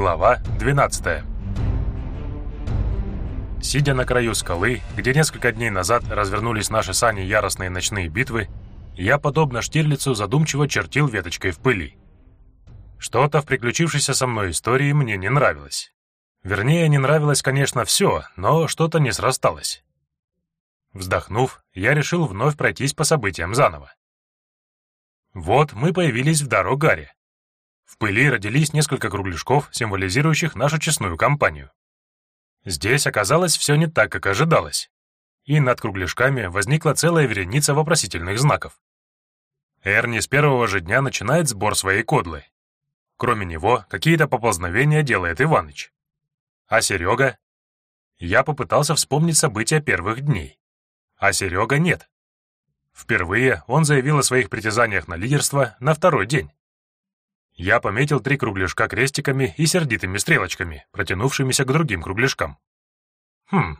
Глава 12 Сидя на краю скалы, где несколько дней назад развернулись наши сани яростные ночные битвы, я, подобно Штирлицу, задумчиво чертил веточкой в пыли. Что-то в приключившейся со мной истории мне не нравилось. Вернее, не нравилось, конечно, все, но что-то не срасталось. Вздохнув, я решил вновь пройтись по событиям заново. Вот мы появились в Дарогаре. В пыли родились несколько кругляшков, символизирующих нашу честную компанию. Здесь оказалось все не так, как ожидалось. И над кругляшками возникла целая вереница вопросительных знаков. Эрни с первого же дня начинает сбор своей кодлы. Кроме него, какие-то поползновения делает Иваныч. А Серега? Я попытался вспомнить события первых дней. А Серега нет. Впервые он заявил о своих притязаниях на лидерство на второй день. Я пометил три кругляшка крестиками и сердитыми стрелочками, протянувшимися к другим кругляшкам. Хм,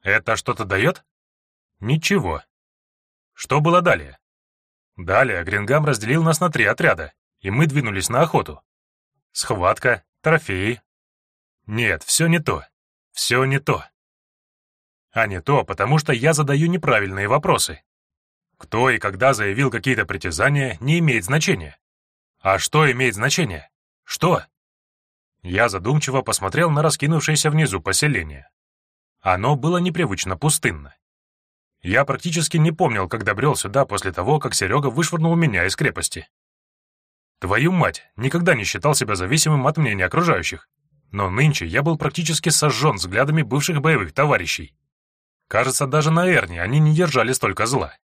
это что-то дает? Ничего. Что было далее? Далее Грингам разделил нас на три отряда, и мы двинулись на охоту. Схватка, трофеи. Нет, все не то. Все не то. А не то, потому что я задаю неправильные вопросы. Кто и когда заявил какие-то притязания, не имеет значения. А что имеет значение? Что? Я задумчиво посмотрел на раскинувшееся внизу поселение. Оно было непривычно пустынно. Я практически не помнил, когда брел сюда после того, как Серега вышвырнул меня из крепости. Твою мать, никогда не считал себя зависимым от мнения окружающих. Но нынче я был практически сожжен взглядами бывших боевых товарищей. Кажется, даже на Эрне они не держали столько зла.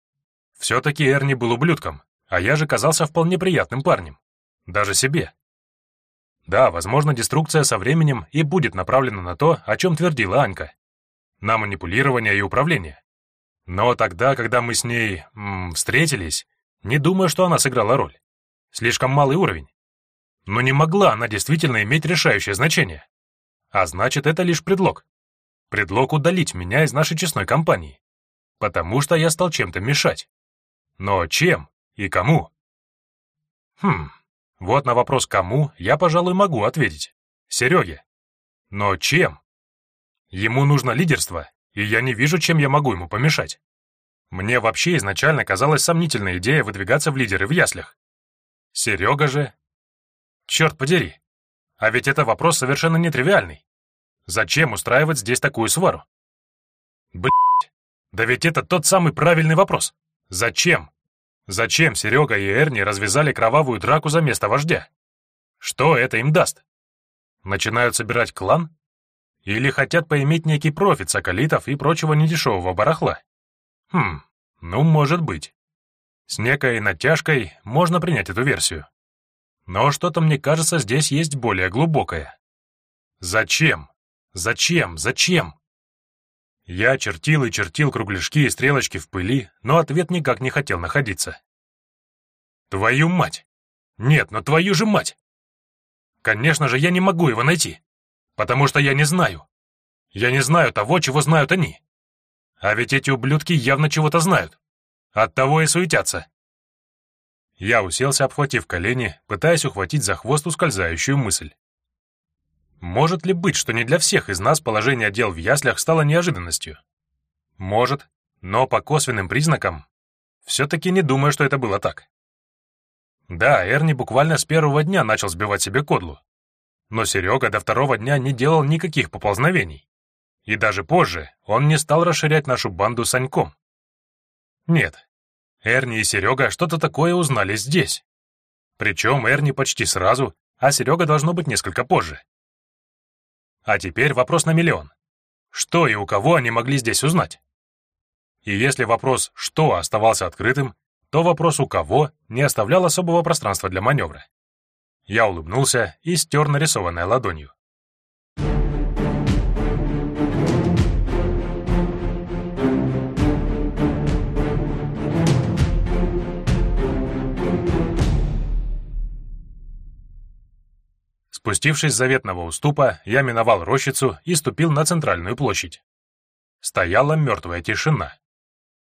Все-таки Эрни был ублюдком, а я же казался вполне приятным парнем. Даже себе. Да, возможно, деструкция со временем и будет направлена на то, о чем твердила Анька. На манипулирование и управление. Но тогда, когда мы с ней м, встретились, не думаю, что она сыграла роль. Слишком малый уровень. Но не могла она действительно иметь решающее значение. А значит, это лишь предлог. Предлог удалить меня из нашей честной компании. Потому что я стал чем-то мешать. Но чем и кому? Хм, вот на вопрос «кому» я, пожалуй, могу ответить. Сереге. Но чем? Ему нужно лидерство, и я не вижу, чем я могу ему помешать. Мне вообще изначально казалась сомнительная идея выдвигаться в лидеры в яслях. Серега же... Черт подери. А ведь это вопрос совершенно нетривиальный. Зачем устраивать здесь такую свару? Блять, да ведь это тот самый правильный вопрос. Зачем? Зачем Серега и Эрни развязали кровавую драку за место вождя? Что это им даст? Начинают собирать клан? Или хотят поиметь некий профит с акалитов и прочего недешевого барахла? Хм, ну, может быть. С некой натяжкой можно принять эту версию. Но что-то, мне кажется, здесь есть более глубокое. Зачем? Зачем? Зачем? Я чертил и чертил кругляшки и стрелочки в пыли, но ответ никак не хотел находиться. Твою мать! Нет, но твою же мать! Конечно же, я не могу его найти, потому что я не знаю. Я не знаю того, чего знают они. А ведь эти ублюдки явно чего-то знают. Оттого и суетятся. Я уселся, обхватив колени, пытаясь ухватить за хвост ускользающую мысль. Может ли быть, что не для всех из нас положение дел в яслях стало неожиданностью? Может, но по косвенным признакам все-таки не думаю, что это было так. Да, Эрни буквально с первого дня начал сбивать себе кодлу. Но Серега до второго дня не делал никаких поползновений. И даже позже он не стал расширять нашу банду Саньком. Нет, Эрни и Серега что-то такое узнали здесь. Причем Эрни почти сразу, а Серега должно быть несколько позже. А теперь вопрос на миллион. Что и у кого они могли здесь узнать? И если вопрос «что» оставался открытым, то вопрос «у кого» не оставлял особого пространства для маневра. Я улыбнулся и стер нарисованное ладонью. Спустившись с заветного уступа, я миновал рощицу и ступил на центральную площадь. Стояла мертвая тишина.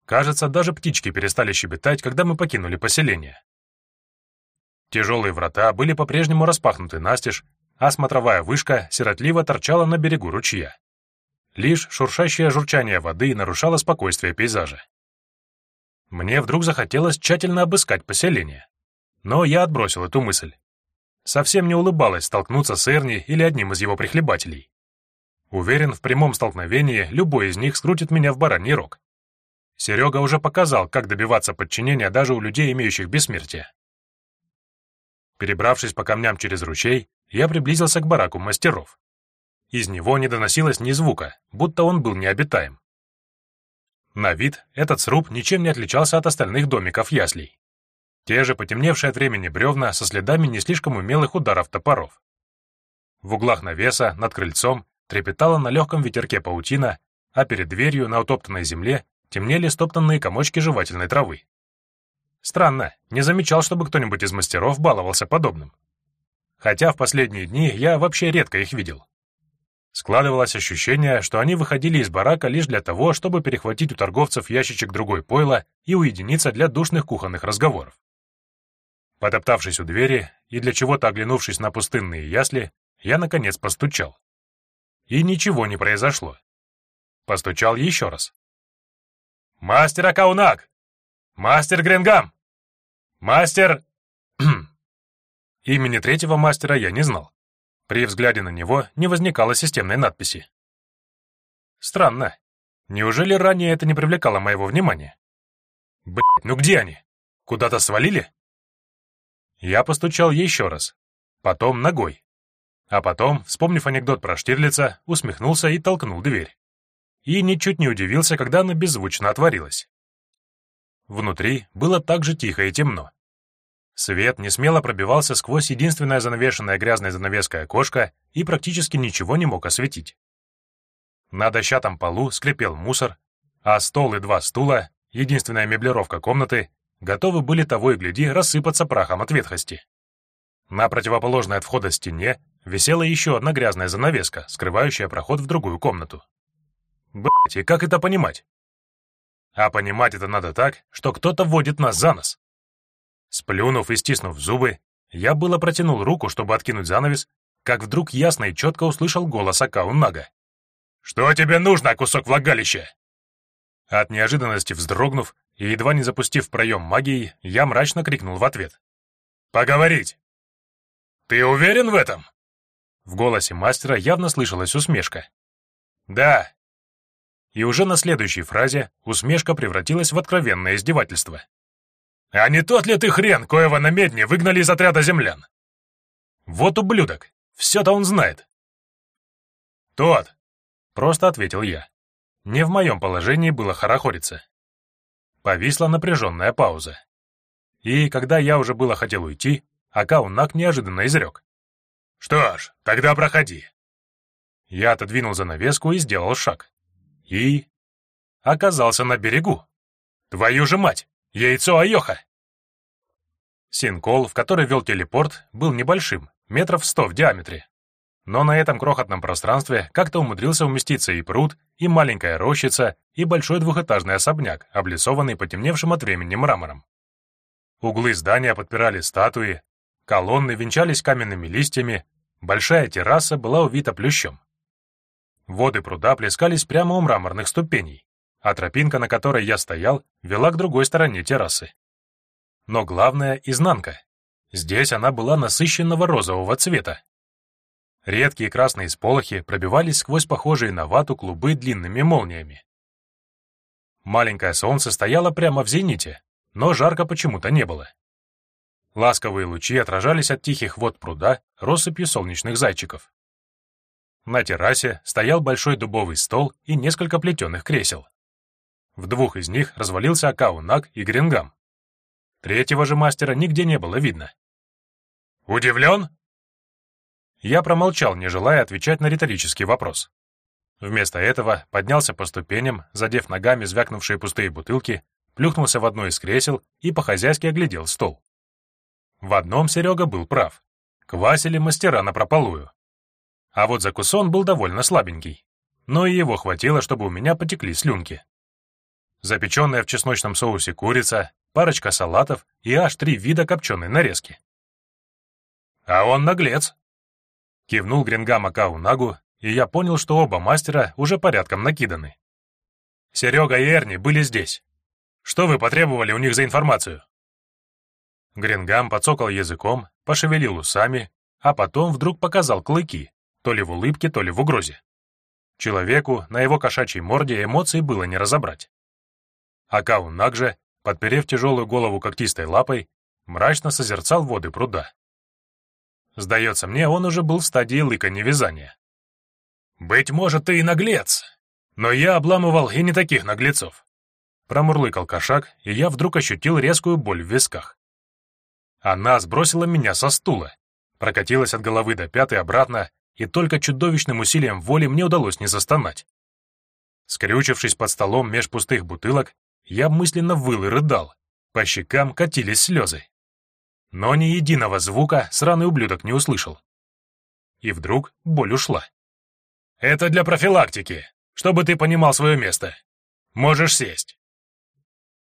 Кажется, даже птички перестали щебетать, когда мы покинули поселение. Тяжелые врата были по-прежнему распахнуты настежь, а смотровая вышка сиротливо торчала на берегу ручья. Лишь шуршащее журчание воды нарушало спокойствие пейзажа. Мне вдруг захотелось тщательно обыскать поселение. Но я отбросил эту мысль. Совсем не улыбалось столкнуться с Эрни или одним из его прихлебателей. Уверен, в прямом столкновении любой из них скрутит меня в бараний рог. Серега уже показал, как добиваться подчинения даже у людей, имеющих бессмертие. Перебравшись по камням через ручей, я приблизился к бараку мастеров. Из него не доносилось ни звука, будто он был необитаем. На вид этот сруб ничем не отличался от остальных домиков яслей. Те же потемневшие от времени бревна со следами не слишком умелых ударов топоров. В углах навеса, над крыльцом, трепетала на легком ветерке паутина, а перед дверью на утоптанной земле темнели стоптанные комочки жевательной травы. Странно, не замечал, чтобы кто-нибудь из мастеров баловался подобным. Хотя в последние дни я вообще редко их видел. Складывалось ощущение, что они выходили из барака лишь для того, чтобы перехватить у торговцев ящичек другой пойла и уединиться для душных кухонных разговоров. Потоптавшись у двери и для чего-то оглянувшись на пустынные ясли, я, наконец, постучал. И ничего не произошло. Постучал еще раз. «Мастер Акаунак! Мастер Гренгам! Мастер...» Имени третьего мастера я не знал. При взгляде на него не возникало системной надписи. Странно. Неужели ранее это не привлекало моего внимания? Блять, ну где они? Куда-то свалили? Я постучал еще раз, потом ногой. А потом, вспомнив анекдот про Штирлица, усмехнулся и толкнул дверь. И ничуть не удивился, когда она беззвучно отворилась. Внутри было так же тихо и темно. Свет не смело пробивался сквозь единственное занавешенное грязной занавеской окошко и практически ничего не мог осветить. На дощатом полу скрипел мусор, а стол и два стула, единственная меблировка комнаты, готовы были того и гляди рассыпаться прахом от ветхости. На противоположной от входа стене висела еще одна грязная занавеска, скрывающая проход в другую комнату. Блять, и как это понимать? А понимать это надо так, что кто-то вводит нас за нос. Сплюнув и стиснув зубы, я было протянул руку, чтобы откинуть занавес, как вдруг ясно и четко услышал голос Акау Нага. «Что тебе нужно, кусок влагалища?» От неожиданности вздрогнув, и, едва не запустив проем магии, я мрачно крикнул в ответ. «Поговорить!» «Ты уверен в этом?» В голосе мастера явно слышалась усмешка. «Да». И уже на следующей фразе усмешка превратилась в откровенное издевательство. «А не тот ли ты хрен, коего на медне выгнали из отряда землян?» «Вот ублюдок! Все-то он знает!» «Тот!» — просто ответил я. Не в моем положении было хорохориться. Повисла напряженная пауза. И когда я уже было хотел уйти, Акаунак неожиданно изрек. «Что ж, тогда проходи». Я отодвинул занавеску и сделал шаг. И... оказался на берегу. Твою же мать! Яйцо Айоха! Синкол, в который вел телепорт, был небольшим, метров сто в диаметре. Но на этом крохотном пространстве как-то умудрился уместиться и пруд, и маленькая рощица, и большой двухэтажный особняк, облицованный потемневшим от времени мрамором. Углы здания подпирали статуи, колонны венчались каменными листьями, большая терраса была увита плющом. Воды пруда плескались прямо у мраморных ступеней, а тропинка, на которой я стоял, вела к другой стороне террасы. Но главное — изнанка. Здесь она была насыщенного розового цвета, Редкие красные сполохи пробивались сквозь похожие на вату клубы длинными молниями. Маленькое солнце стояло прямо в зените, но жарко почему-то не было. Ласковые лучи отражались от тихих вод пруда россыпью солнечных зайчиков. На террасе стоял большой дубовый стол и несколько плетеных кресел. В двух из них развалился Акаунак и Грингам. Третьего же мастера нигде не было видно. «Удивлен?» Я промолчал, не желая отвечать на риторический вопрос. Вместо этого поднялся по ступеням, задев ногами звякнувшие пустые бутылки, плюхнулся в одно из кресел и по-хозяйски оглядел стол. В одном Серега был прав. Квасили мастера напропалую. А вот закусон был довольно слабенький. Но и его хватило, чтобы у меня потекли слюнки. Запеченная в чесночном соусе курица, парочка салатов и аж три вида копченой нарезки. А он наглец. Кивнул Грингам Акау Нагу, и я понял, что оба мастера уже порядком накиданы. Серега и Эрни были здесь. Что вы потребовали у них за информацию? Грингам подсокал языком, пошевелил усами, а потом вдруг показал клыки, то ли в улыбке, то ли в угрозе. Человеку на его кошачьей морде эмоций было не разобрать. Акау Наг же, подперев тяжелую голову когтистой лапой, мрачно созерцал воды пруда. Сдается мне, он уже был в стадии лыка невязания. «Быть может, ты и наглец, но я обламывал и не таких наглецов», промурлыкал кошак, и я вдруг ощутил резкую боль в висках. Она сбросила меня со стула, прокатилась от головы до пят и обратно, и только чудовищным усилием воли мне удалось не застонать. Скрючившись под столом меж пустых бутылок, я мысленно выл и рыдал, по щекам катились слезы. Но ни единого звука сраный ублюдок не услышал. И вдруг боль ушла. «Это для профилактики, чтобы ты понимал свое место. Можешь сесть».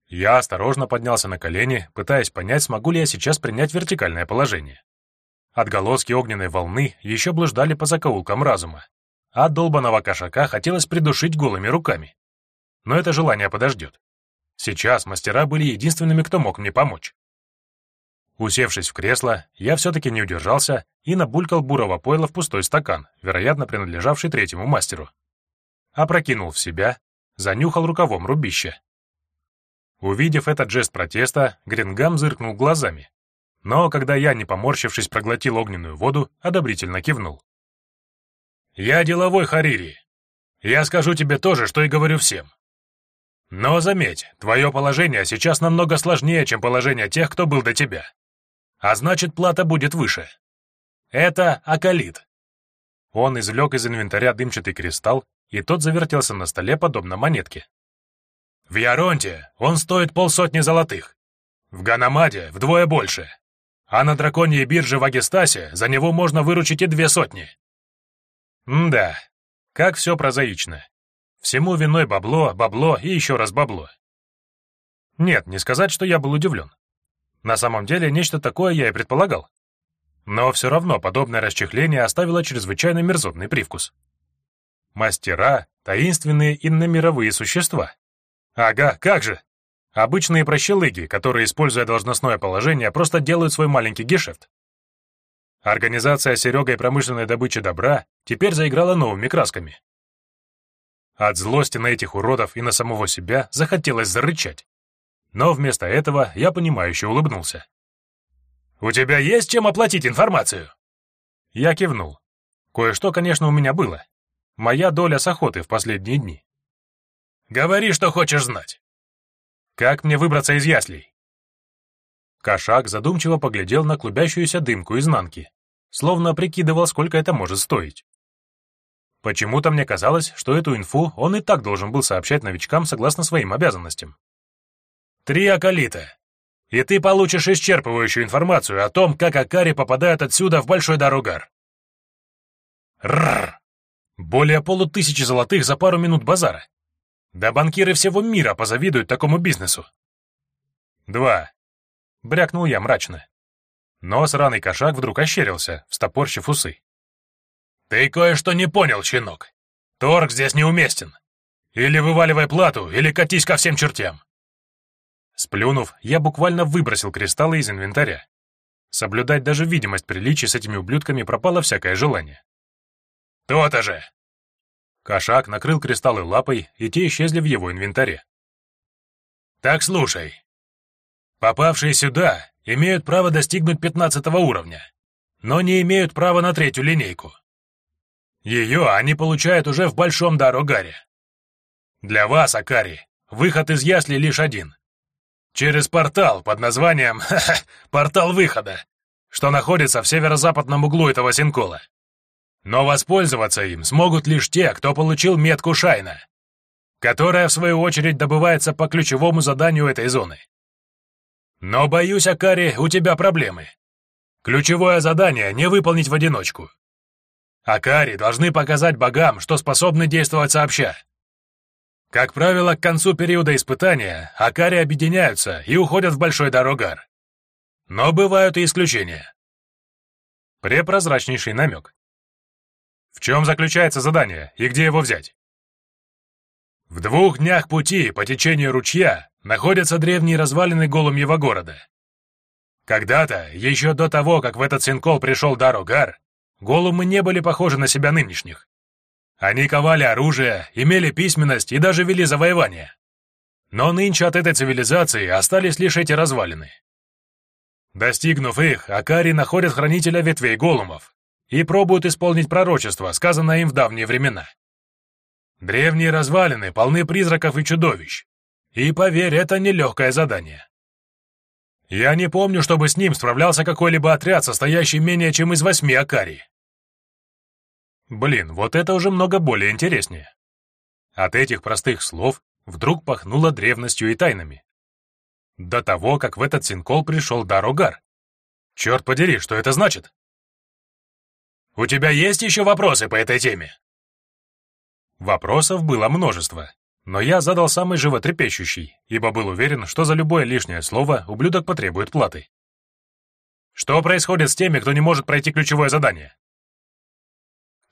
Я осторожно поднялся на колени, пытаясь понять, смогу ли я сейчас принять вертикальное положение. Отголоски огненной волны еще блуждали по закоулкам разума, а долбаного кошака хотелось придушить голыми руками. Но это желание подождет. Сейчас мастера были единственными, кто мог мне помочь. Усевшись в кресло, я все-таки не удержался и набулькал бурого пойла в пустой стакан, вероятно, принадлежавший третьему мастеру. Опрокинул в себя, занюхал рукавом рубище. Увидев этот жест протеста, Грингам зыркнул глазами. Но когда я, не поморщившись, проглотил огненную воду, одобрительно кивнул. «Я деловой Харири. Я скажу тебе то же, что и говорю всем. Но заметь, твое положение сейчас намного сложнее, чем положение тех, кто был до тебя а значит, плата будет выше. Это акалит. Он извлек из инвентаря дымчатый кристалл, и тот завертелся на столе, подобно монетке. В Яронте он стоит полсотни золотых. В Ганамаде вдвое больше. А на драконьей бирже в Агестасе за него можно выручить и две сотни. М да, как все прозаично. Всему виной бабло, бабло и еще раз бабло. Нет, не сказать, что я был удивлен. На самом деле, нечто такое я и предполагал. Но все равно подобное расчехление оставило чрезвычайно мерзотный привкус. Мастера — таинственные инномировые существа. Ага, как же! Обычные прощелыги, которые, используя должностное положение, просто делают свой маленький гешефт. Организация Серега и промышленной добычи добра теперь заиграла новыми красками. От злости на этих уродов и на самого себя захотелось зарычать. Но вместо этого я понимающе улыбнулся. «У тебя есть чем оплатить информацию?» Я кивнул. Кое-что, конечно, у меня было. Моя доля с охоты в последние дни. «Говори, что хочешь знать». «Как мне выбраться из яслей?» Кошак задумчиво поглядел на клубящуюся дымку изнанки, словно прикидывал, сколько это может стоить. Почему-то мне казалось, что эту инфу он и так должен был сообщать новичкам согласно своим обязанностям. Три акалита. И ты получишь исчерпывающую информацию о том, как Акари попадают отсюда в Большой Даругар. Рррр. Более полутысячи золотых за пару минут базара. Да банкиры всего мира позавидуют такому бизнесу. Два. Брякнул я мрачно. Но сраный кошак вдруг ощерился, встопорщив усы. «Ты кое-что не понял, щенок. Торг здесь неуместен. Или вываливай плату, или катись ко всем чертям. Сплюнув, я буквально выбросил кристаллы из инвентаря. Соблюдать даже видимость приличий с этими ублюдками пропало всякое желание. «То-то же!» Кошак накрыл кристаллы лапой, и те исчезли в его инвентаре. «Так слушай. Попавшие сюда имеют право достигнуть пятнадцатого уровня, но не имеют права на третью линейку. Ее они получают уже в Большом Дарогаре. Для вас, Акари, выход из ясли лишь один Через портал под названием «Портал выхода», что находится в северо-западном углу этого синкола. Но воспользоваться им смогут лишь те, кто получил метку Шайна, которая, в свою очередь, добывается по ключевому заданию этой зоны. Но, боюсь, Акари, у тебя проблемы. Ключевое задание не выполнить в одиночку. Акари должны показать богам, что способны действовать сообща. Как правило, к концу периода испытания Акари объединяются и уходят в Большой Дорогар. Но бывают и исключения. Препрозрачнейший намек. В чем заключается задание и где его взять? В двух днях пути по течению ручья находятся древние развалины Голумьего города. Когда-то, еще до того, как в этот синкол пришел Дарогар, голумы не были похожи на себя нынешних. Они ковали оружие, имели письменность и даже вели завоевания. Но нынче от этой цивилизации остались лишь эти развалины. Достигнув их, Акари находят хранителя ветвей голумов и пробуют исполнить пророчество, сказанное им в давние времена. Древние развалины полны призраков и чудовищ. И поверь, это нелегкое задание. Я не помню, чтобы с ним справлялся какой-либо отряд, состоящий менее чем из восьми Акари. Блин, вот это уже много более интереснее. От этих простых слов вдруг пахнуло древностью и тайнами. До того, как в этот синкол пришел Дарогар. Черт подери, что это значит? У тебя есть еще вопросы по этой теме? Вопросов было множество, но я задал самый животрепещущий, ибо был уверен, что за любое лишнее слово ублюдок потребует платы. Что происходит с теми, кто не может пройти ключевое задание?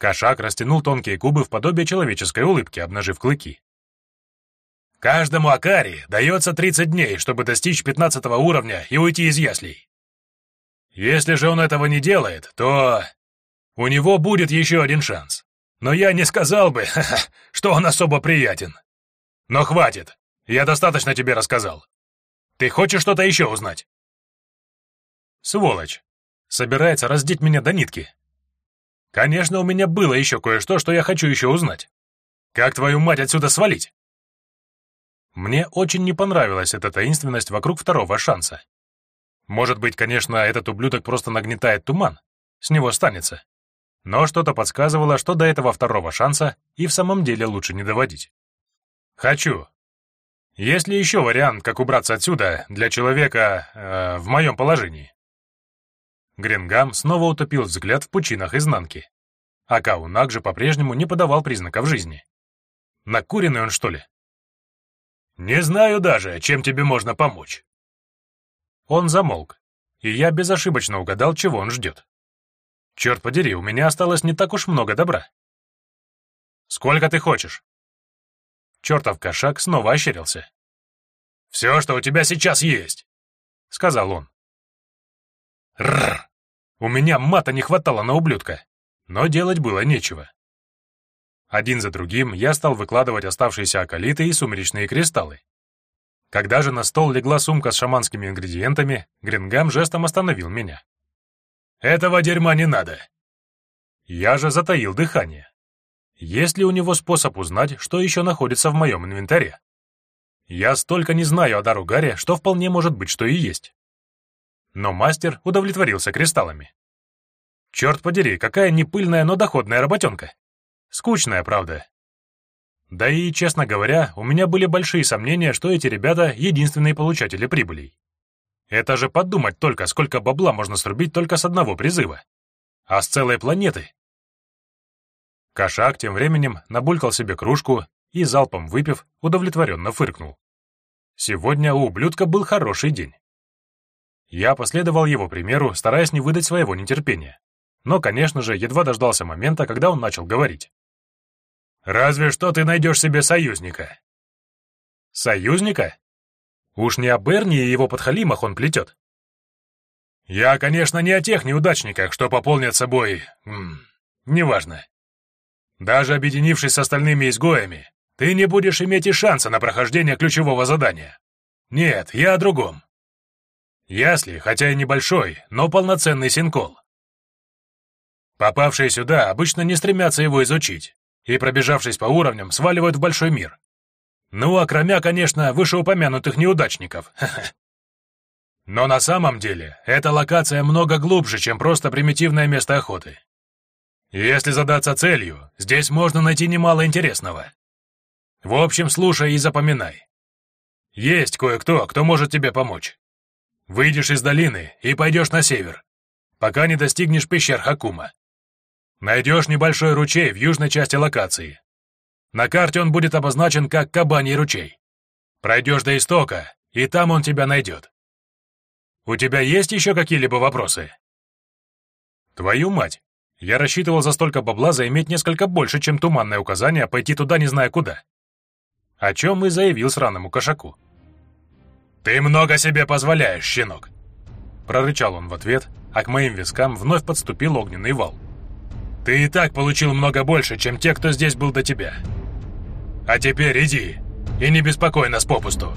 Кошак растянул тонкие губы в подобие человеческой улыбки, обнажив клыки. Каждому Акари дается 30 дней, чтобы достичь 15 уровня и уйти из яслей. Если же он этого не делает, то у него будет еще один шанс. Но я не сказал бы, что он особо приятен. Но хватит, я достаточно тебе рассказал. Ты хочешь что-то еще узнать? Сволочь. Собирается раздеть меня до нитки. Конечно, у меня было еще кое-что, что я хочу еще узнать. Как твою мать отсюда свалить? Мне очень не понравилась эта таинственность вокруг второго шанса. Может быть, конечно, этот ублюдок просто нагнетает туман, с него станется. Но что-то подсказывало, что до этого второго шанса и в самом деле лучше не доводить. Хочу. Есть ли еще вариант, как убраться отсюда для человека э, в моем положении? Грингам снова утопил взгляд в пучинах изнанки. А Каунак же по-прежнему не подавал признаков жизни. Накуренный он, что ли? «Не знаю даже, чем тебе можно помочь». Он замолк, и я безошибочно угадал, чего он ждет. Черт подери, у меня осталось не так уж много добра. «Сколько ты хочешь?» Чертов кошак снова ощерился. «Все, что у тебя сейчас есть», — сказал он. Рррр! У меня мата не хватало на ублюдка, но делать было нечего. Один за другим я стал выкладывать оставшиеся акалиты и сумеречные кристаллы. Когда же на стол легла сумка с шаманскими ингредиентами, Грингам жестом остановил меня. «Этого дерьма не надо!» Я же затаил дыхание. Есть ли у него способ узнать, что еще находится в моем инвентаре? Я столько не знаю о Даругаре, что вполне может быть, что и есть. Но мастер удовлетворился кристаллами. Черт подери, какая непыльная, но доходная работенка. Скучная, правда. Да и, честно говоря, у меня были большие сомнения, что эти ребята — единственные получатели прибылей. Это же подумать только, сколько бабла можно срубить только с одного призыва. А с целой планеты. Кошак тем временем набулькал себе кружку и, залпом выпив, удовлетворенно фыркнул. Сегодня у ублюдка был хороший день. Я последовал его примеру, стараясь не выдать своего нетерпения. Но, конечно же, едва дождался момента, когда он начал говорить. Разве что ты найдешь себе союзника. Союзника? Уж не о Берни и его подхалимах он плетет. Я, конечно, не о тех неудачниках, что пополнят собой... М -м, неважно. Даже объединившись с остальными изгоями, ты не будешь иметь и шанса на прохождение ключевого задания. Нет, я о другом. Ясли, хотя и небольшой, но полноценный синкол. Попавшие сюда обычно не стремятся его изучить, и, пробежавшись по уровням, сваливают в большой мир. Ну, а кроме, конечно, вышеупомянутых неудачников. Но на самом деле, эта локация много глубже, чем просто примитивное место охоты. Если задаться целью, здесь можно найти немало интересного. В общем, слушай и запоминай. Есть кое-кто, кто может тебе помочь. Выйдешь из долины и пойдешь на север, пока не достигнешь пещер Хакума. Найдешь небольшой ручей в южной части локации. На карте он будет обозначен как Кабаний ручей. Пройдешь до истока, и там он тебя найдет. У тебя есть еще какие-либо вопросы? Твою мать! Я рассчитывал за столько бабла заиметь несколько больше, чем туманное указание пойти туда не зная куда. О чем и заявил сраному кошаку. «Ты много себе позволяешь, щенок!» Прорычал он в ответ, а к моим вискам вновь подступил огненный вал. «Ты и так получил много больше, чем те, кто здесь был до тебя. А теперь иди и не беспокой нас попусту!»